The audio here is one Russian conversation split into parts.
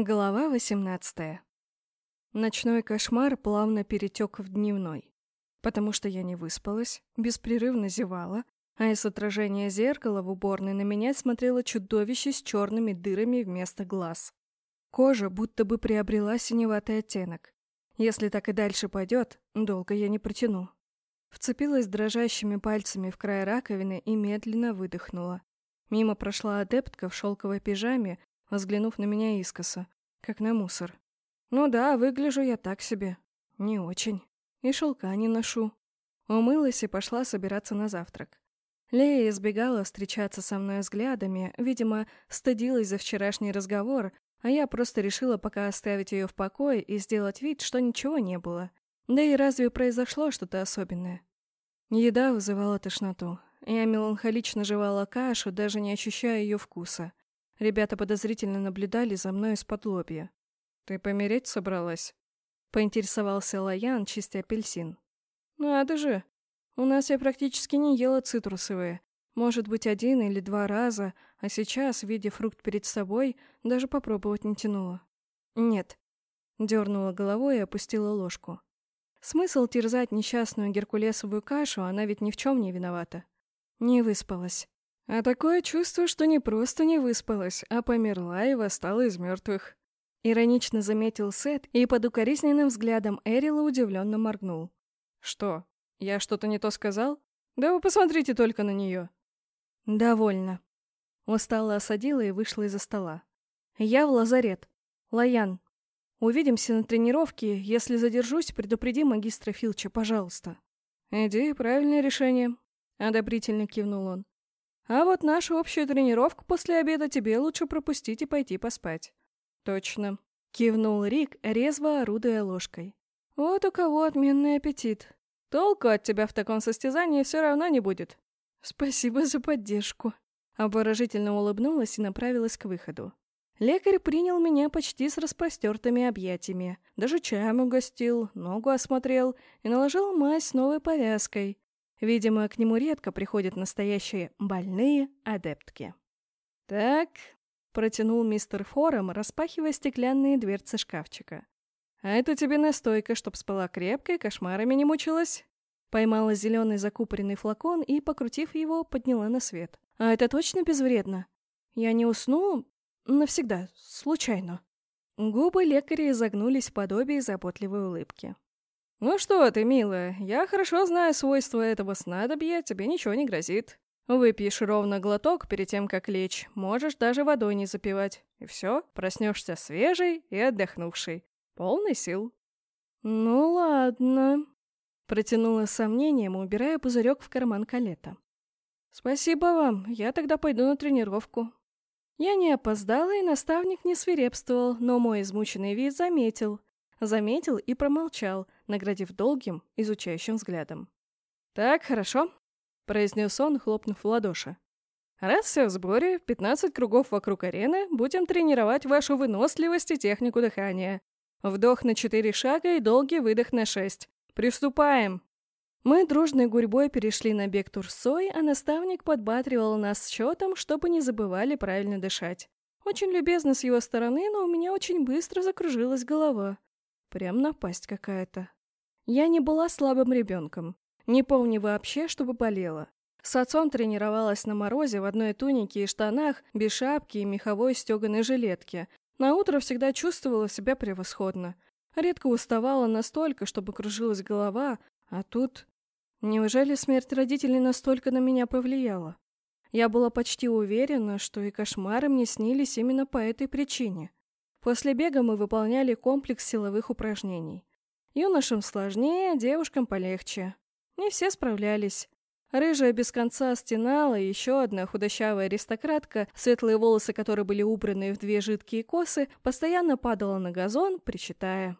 Глава 18. Ночной кошмар плавно перетек в дневной, потому что я не выспалась, беспрерывно зевала, а из отражения зеркала в уборной на меня смотрело чудовище с черными дырами вместо глаз. Кожа будто бы приобрела синеватый оттенок. Если так и дальше пойдет, долго я не протяну. Вцепилась дрожащими пальцами в край раковины и медленно выдохнула. Мимо прошла адептка в шелковой пижаме взглянув на меня искоса, как на мусор. Ну да, выгляжу я так себе. Не очень. И шелка не ношу. Умылась и пошла собираться на завтрак. Лея избегала встречаться со мной взглядами, видимо, стыдилась за вчерашний разговор, а я просто решила пока оставить ее в покое и сделать вид, что ничего не было. Да и разве произошло что-то особенное? Еда вызывала тошноту. Я меланхолично жевала кашу, даже не ощущая ее вкуса. Ребята подозрительно наблюдали за мной из-под лобья. «Ты помереть собралась?» Поинтересовался Лаян, чистя апельсин. «Надо же! У нас я практически не ела цитрусовые. Может быть, один или два раза, а сейчас, видя фрукт перед собой, даже попробовать не тянула. Нет. Дернула головой и опустила ложку. Смысл терзать несчастную геркулесовую кашу, она ведь ни в чем не виновата. Не выспалась. А такое чувство, что не просто не выспалась, а померла и восстала из мертвых. Иронично заметил Сет и под укоризненным взглядом Эрила удивленно моргнул. «Что, я что-то не то сказал? Да вы посмотрите только на нее!» «Довольно». Устала осадила и вышла из-за стола. «Я в лазарет. Лаян, увидимся на тренировке. Если задержусь, предупреди магистра Филча, пожалуйста». «Иди, правильное решение», — одобрительно кивнул он. А вот нашу общую тренировку после обеда тебе лучше пропустить и пойти поспать. Точно. Кивнул Рик, резво орудуя ложкой. Вот у кого отменный аппетит. Толку от тебя в таком состязании все равно не будет. Спасибо за поддержку. Обворожительно улыбнулась и направилась к выходу. Лекарь принял меня почти с распростертыми объятиями. Даже чаем угостил, ногу осмотрел и наложил мазь с новой повязкой, Видимо, к нему редко приходят настоящие больные адептки. «Так», — протянул мистер Фором, распахивая стеклянные дверцы шкафчика. «А это тебе настойка, чтоб спала крепко и кошмарами не мучилась». Поймала зеленый закупоренный флакон и, покрутив его, подняла на свет. «А это точно безвредно? Я не усну навсегда, случайно». Губы лекаря изогнулись в подобие заботливой улыбки. «Ну что ты, милая, я хорошо знаю свойства этого снадобья, тебе ничего не грозит. Выпьешь ровно глоток перед тем, как лечь, можешь даже водой не запивать. И все, проснешься свежий и отдохнувший. Полный сил». «Ну ладно», — протянула сомнением, убирая пузырек в карман калета. «Спасибо вам, я тогда пойду на тренировку». Я не опоздала, и наставник не свирепствовал, но мой измученный вид заметил. Заметил и промолчал, наградив долгим, изучающим взглядом. «Так, хорошо», — произнес он, хлопнув в ладоши. «Раз все в сборе, 15 кругов вокруг арены, будем тренировать вашу выносливость и технику дыхания. Вдох на 4 шага и долгий выдох на 6. Приступаем!» Мы дружной гурьбой перешли на бег турсой, а наставник подбатривал нас счетом, чтобы не забывали правильно дышать. Очень любезно с его стороны, но у меня очень быстро закружилась голова. Прям напасть какая-то. Я не была слабым ребенком. Не помню вообще, чтобы болела. С отцом тренировалась на морозе в одной тунике и штанах, без шапки и меховой стеганой жилетки. На утро всегда чувствовала себя превосходно. Редко уставала настолько, чтобы кружилась голова, а тут... Неужели смерть родителей настолько на меня повлияла? Я была почти уверена, что и кошмары мне снились именно по этой причине. После бега мы выполняли комплекс силовых упражнений. Юношам сложнее, девушкам полегче. Не все справлялись. Рыжая без конца стенала, и еще одна худощавая аристократка, светлые волосы которой были убраны в две жидкие косы, постоянно падала на газон, причитая.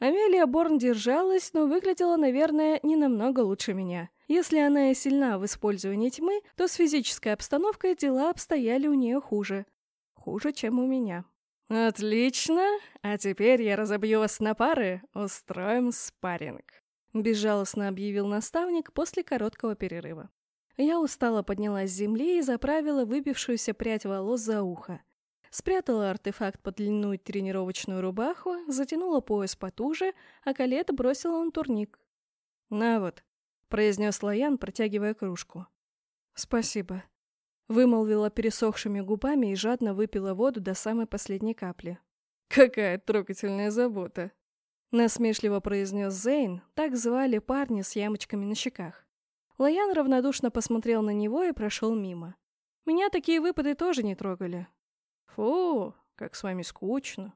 Амелия Борн держалась, но выглядела, наверное, не намного лучше меня. Если она и сильна в использовании тьмы, то с физической обстановкой дела обстояли у нее хуже. Хуже, чем у меня. «Отлично! А теперь я разобью вас на пары, устроим спарринг», — безжалостно объявил наставник после короткого перерыва. Я устало поднялась с земли и заправила выбившуюся прядь волос за ухо. спрятала артефакт под длинную тренировочную рубаху, затянула пояс потуже, а колет бросила на турник. «На вот», — произнес Лоян, протягивая кружку. «Спасибо», — вымолвила пересохшими губами и жадно выпила воду до самой последней капли. «Какая трогательная забота!» — насмешливо произнес Зейн, так звали парня с ямочками на щеках. Лоян равнодушно посмотрел на него и прошел мимо. Меня такие выпады тоже не трогали. Фу, как с вами скучно.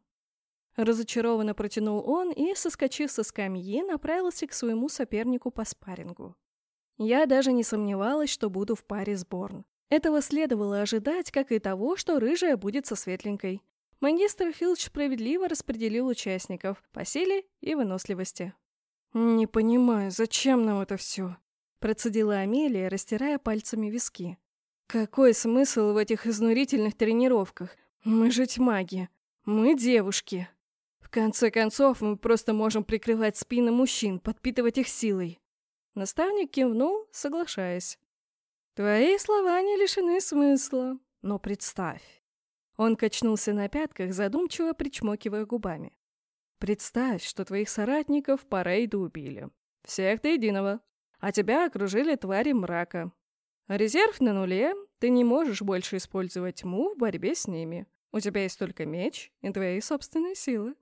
Разочарованно протянул он и, соскочив со скамьи, направился к своему сопернику по спаррингу. Я даже не сомневалась, что буду в паре с Борн. Этого следовало ожидать, как и того, что рыжая будет со светленькой. Магистр Филч справедливо распределил участников по силе и выносливости. «Не понимаю, зачем нам это все?» Процедила Амелия, растирая пальцами виски. «Какой смысл в этих изнурительных тренировках? Мы же маги. Мы девушки. В конце концов, мы просто можем прикрывать спины мужчин, подпитывать их силой». Наставник кивнул, соглашаясь. «Твои слова не лишены смысла, но представь». Он качнулся на пятках, задумчиво причмокивая губами. «Представь, что твоих соратников по рейду убили. Всех до единого а тебя окружили твари мрака. Резерв на нуле, ты не можешь больше использовать тьму в борьбе с ними. У тебя есть только меч и твои собственные силы.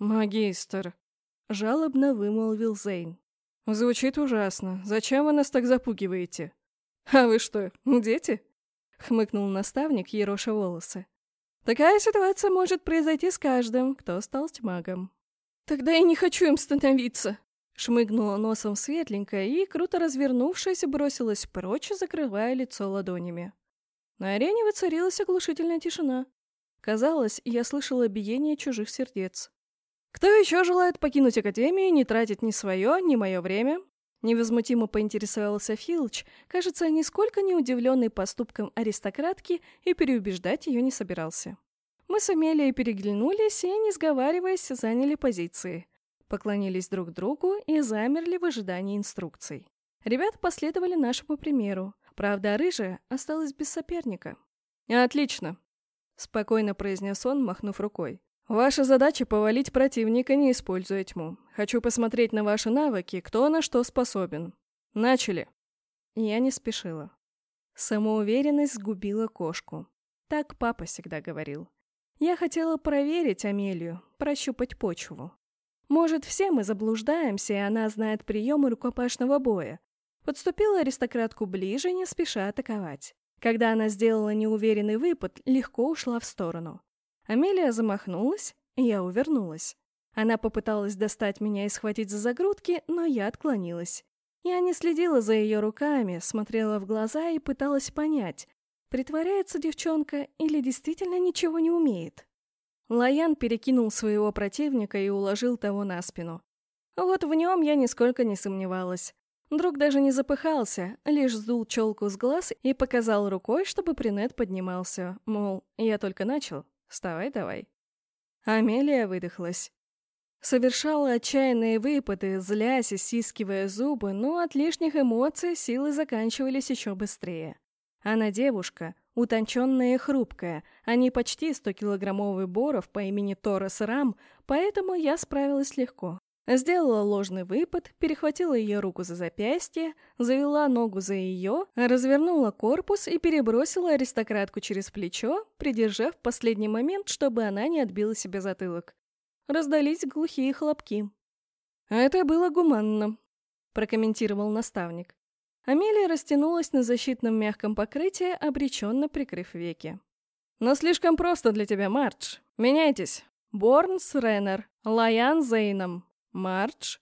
«Магистр», — жалобно вымолвил Зейн. «Звучит ужасно. Зачем вы нас так запугиваете?» «А вы что, дети?» — хмыкнул наставник, ероша волосы. «Такая ситуация может произойти с каждым, кто стал тьмагом». «Тогда я не хочу им становиться!» Шмыгнула носом светленькая и, круто развернувшись, бросилась прочь, закрывая лицо ладонями. На арене воцарилась оглушительная тишина. Казалось, я слышала биение чужих сердец. «Кто еще желает покинуть Академию не тратить ни свое, ни мое время?» Невозмутимо поинтересовался Филч, кажется, нисколько не удивленный поступком аристократки и переубеждать ее не собирался. Мы с Амелией переглянулись и, не сговариваясь, заняли позиции — поклонились друг другу и замерли в ожидании инструкций. Ребята последовали нашему примеру. Правда, рыжая осталась без соперника. «Отлично», — спокойно произнес он, махнув рукой. «Ваша задача — повалить противника, не используя тьму. Хочу посмотреть на ваши навыки, кто на что способен. Начали!» Я не спешила. Самоуверенность сгубила кошку. Так папа всегда говорил. Я хотела проверить Амелию, прощупать почву. Может, все мы заблуждаемся, и она знает приемы рукопашного боя. Подступила аристократку ближе, не спеша атаковать. Когда она сделала неуверенный выпад, легко ушла в сторону. Амелия замахнулась, я увернулась. Она попыталась достать меня и схватить за загрудки, но я отклонилась. Я не следила за ее руками, смотрела в глаза и пыталась понять, притворяется девчонка или действительно ничего не умеет. Лаян перекинул своего противника и уложил того на спину. Вот в нем я нисколько не сомневалась. Друг даже не запыхался, лишь сдул челку с глаз и показал рукой, чтобы Принет поднимался, мол, я только начал, вставай давай. Амелия выдохлась. Совершала отчаянные выпады, злясь и стискивая зубы, но от лишних эмоций силы заканчивались еще быстрее. Она девушка, утонченная и хрупкая, а не почти 100-килограммовый Боров по имени Торрес Рам, поэтому я справилась легко. Сделала ложный выпад, перехватила ее руку за запястье, завела ногу за ее, развернула корпус и перебросила аристократку через плечо, придержав в последний момент, чтобы она не отбила себе затылок. Раздались глухие хлопки. «Это было гуманно», — прокомментировал наставник. Амелия растянулась на защитном мягком покрытии, обреченно прикрыв веки. «Но слишком просто для тебя, Мардж. Меняйтесь. Борн с Реннер, Лаян Зейном. Мардж.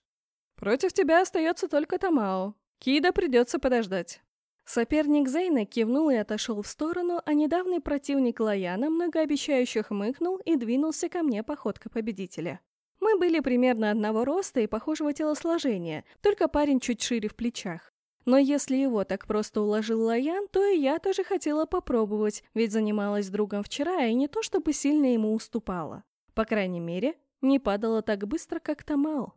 Против тебя остается только Тамао. Кида придется подождать». Соперник Зейна кивнул и отошел в сторону, а недавний противник Лаяна многообещающе хмыкнул и двинулся ко мне походкой победителя. Мы были примерно одного роста и похожего телосложения, только парень чуть шире в плечах. Но если его так просто уложил Лаян, то и я тоже хотела попробовать, ведь занималась другом вчера и не то чтобы сильно ему уступала. По крайней мере, не падала так быстро, как Тамао.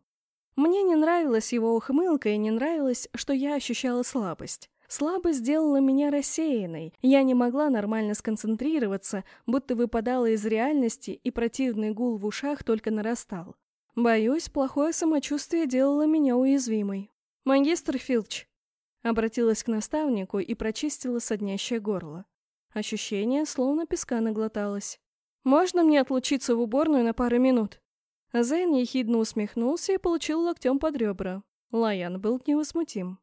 Мне не нравилась его ухмылка и не нравилось, что я ощущала слабость. Слабо сделала меня рассеянной. Я не могла нормально сконцентрироваться, будто выпадала из реальности, и противный гул в ушах только нарастал. Боюсь, плохое самочувствие делало меня уязвимой. «Магистр Филч!» Обратилась к наставнику и прочистила соднящее горло. Ощущение, словно песка наглоталось. «Можно мне отлучиться в уборную на пару минут?» Зейн ехидно усмехнулся и получил локтем под ребра. Лаян был невозмутим.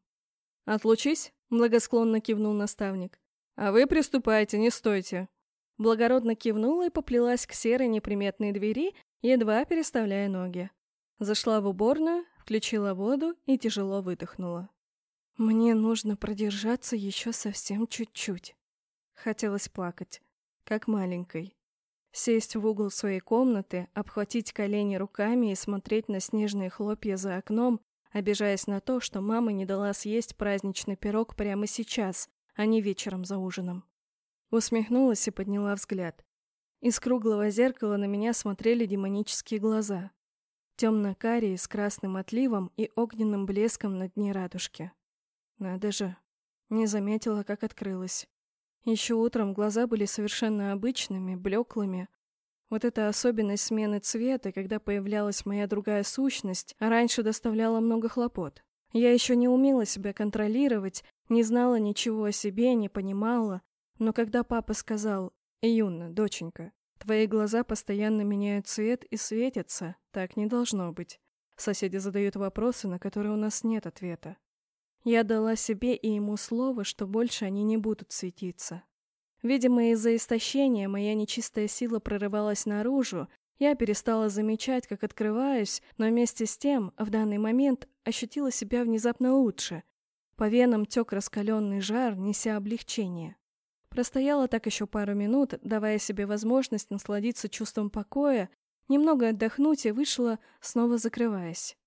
«Отлучись!» — благосклонно кивнул наставник. «А вы приступайте, не стойте!» Благородно кивнула и поплелась к серой неприметной двери, едва переставляя ноги. Зашла в уборную, включила воду и тяжело выдохнула. «Мне нужно продержаться еще совсем чуть-чуть». Хотелось плакать, как маленькой. Сесть в угол своей комнаты, обхватить колени руками и смотреть на снежные хлопья за окном, обижаясь на то, что мама не дала съесть праздничный пирог прямо сейчас, а не вечером за ужином. Усмехнулась и подняла взгляд. Из круглого зеркала на меня смотрели демонические глаза. Темно-карие с красным отливом и огненным блеском на дне радужки. Надо же. Не заметила, как открылась. Еще утром глаза были совершенно обычными, блеклыми, вот эта особенность смены цвета, когда появлялась моя другая сущность, раньше доставляла много хлопот. Я еще не умела себя контролировать, не знала ничего о себе, не понимала. Но когда папа сказал «Юна, доченька, твои глаза постоянно меняют цвет и светятся, так не должно быть». Соседи задают вопросы, на которые у нас нет ответа. Я дала себе и ему слово, что больше они не будут светиться. Видимо, из-за истощения моя нечистая сила прорывалась наружу, я перестала замечать, как открываюсь, но вместе с тем, в данный момент, ощутила себя внезапно лучше. По венам тек раскаленный жар, неся облегчение. Простояла так еще пару минут, давая себе возможность насладиться чувством покоя, немного отдохнуть и вышла, снова закрываясь.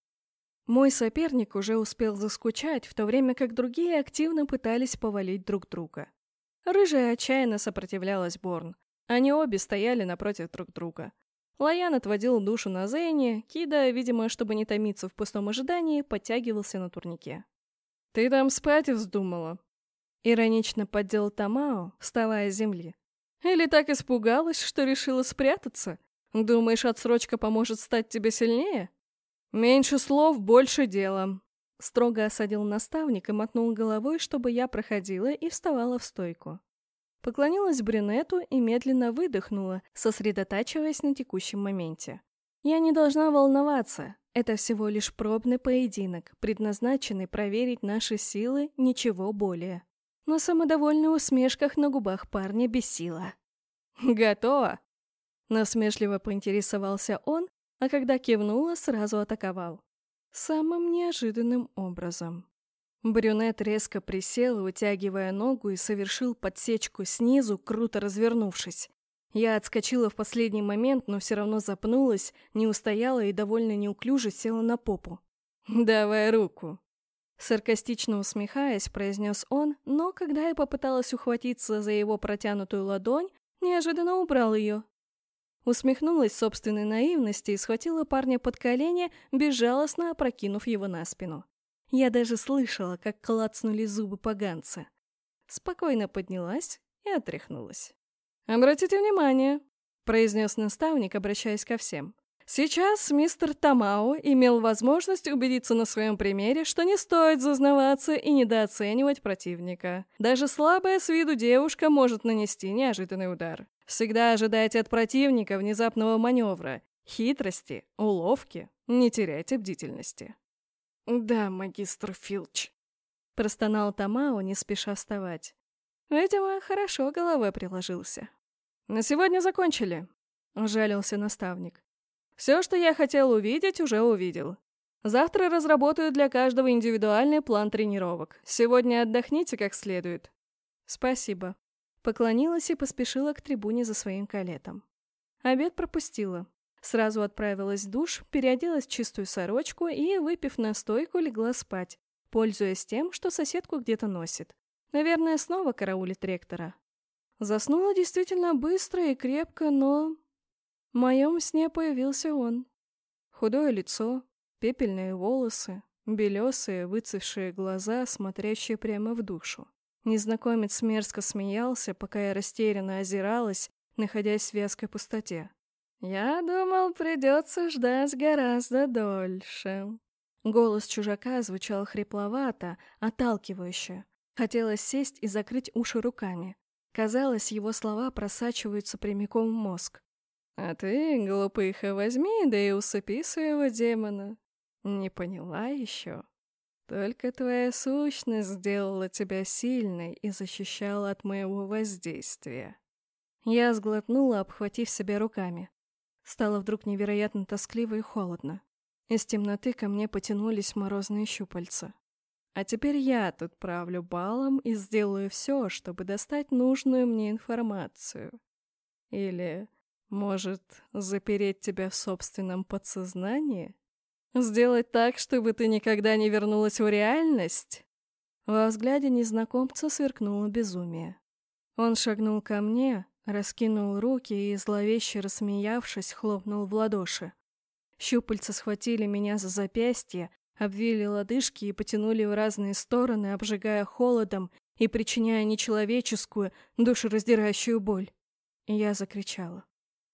Мой соперник уже успел заскучать, в то время как другие активно пытались повалить друг друга. Рыжая отчаянно сопротивлялась Борн. Они обе стояли напротив друг друга. Лаян отводил душу на Зейне, Кида, видимо, чтобы не томиться в пустом ожидании, подтягивался на турнике. «Ты там спать вздумала?» Иронично поддел Тамао, вставая с земли. «Или так испугалась, что решила спрятаться? Думаешь, отсрочка поможет стать тебе сильнее?» «Меньше слов, больше дела», Строго осадил наставник и мотнул головой, чтобы я проходила и вставала в стойку. Поклонилась брюнету и медленно выдохнула, сосредотачиваясь на текущем моменте. Я не должна волноваться. Это всего лишь пробный поединок, предназначенный проверить наши силы, ничего более. Но самодовольная усмешках на губах парня бесила. «Готово!» Насмешливо поинтересовался он, а когда кивнула, сразу атаковал. Самым неожиданным образом. Брюнет резко присел, вытягивая ногу, и совершил подсечку снизу, круто развернувшись. Я отскочила в последний момент, но все равно запнулась, не устояла и довольно неуклюже села на попу. «Давай руку!» Саркастично усмехаясь, произнес он, но когда я попыталась ухватиться за его протянутую ладонь, неожиданно убрал ее, Усмехнулась собственной наивности и схватила парня под колени, безжалостно опрокинув его на спину. Я даже слышала, как клацнули зубы поганца. Спокойно поднялась и отряхнулась. «Обратите внимание», — произнес наставник, обращаясь ко всем. Сейчас мистер Тамао имел возможность убедиться на своем примере, что не стоит зазнаваться и недооценивать противника. Даже слабая с виду девушка может нанести неожиданный удар. Всегда ожидайте от противника внезапного маневра, хитрости, уловки, не теряйте бдительности. «Да, магистр Филч», — простонал Тамао, не спеша вставать. Видимо, хорошо головой приложился. «На сегодня закончили», — жалился наставник. «Все, что я хотел увидеть, уже увидел. Завтра разработаю для каждого индивидуальный план тренировок. Сегодня отдохните как следует». «Спасибо», Поклонилась и поспешила к трибуне за своим калетом. Обед пропустила. Сразу отправилась в душ, переоделась в чистую сорочку и, выпив настойку, легла спать, пользуясь тем, что соседку где-то носит. Наверное, снова караулит ректора. Заснула действительно быстро и крепко, но... В моем сне появился он. Худое лицо, пепельные волосы, белесые, выцвевшие глаза, смотрящие прямо в душу. Незнакомец мерзко смеялся, пока я растерянно озиралась, находясь в вязкой пустоте. «Я думал, придется ждать гораздо дольше». Голос чужака звучал хрипловато, отталкивающе. Хотелось сесть и закрыть уши руками. Казалось, его слова просачиваются прямиком в мозг. «А ты, глупыха, возьми, да и усыпи своего демона. Не поняла еще?» Только твоя сущность сделала тебя сильной и защищала от моего воздействия. Я сглотнула, обхватив себя руками. Стало вдруг невероятно тоскливо и холодно. Из темноты ко мне потянулись морозные щупальца. А теперь я тут правлю балом и сделаю все, чтобы достать нужную мне информацию. Или, может, запереть тебя в собственном подсознании? Сделать так, чтобы ты никогда не вернулась в реальность?» Во взгляде незнакомца сверкнуло безумие. Он шагнул ко мне, раскинул руки и, зловеще рассмеявшись, хлопнул в ладоши. Щупальца схватили меня за запястье, обвили лодыжки и потянули в разные стороны, обжигая холодом и причиняя нечеловеческую, душераздирающую боль. Я закричала.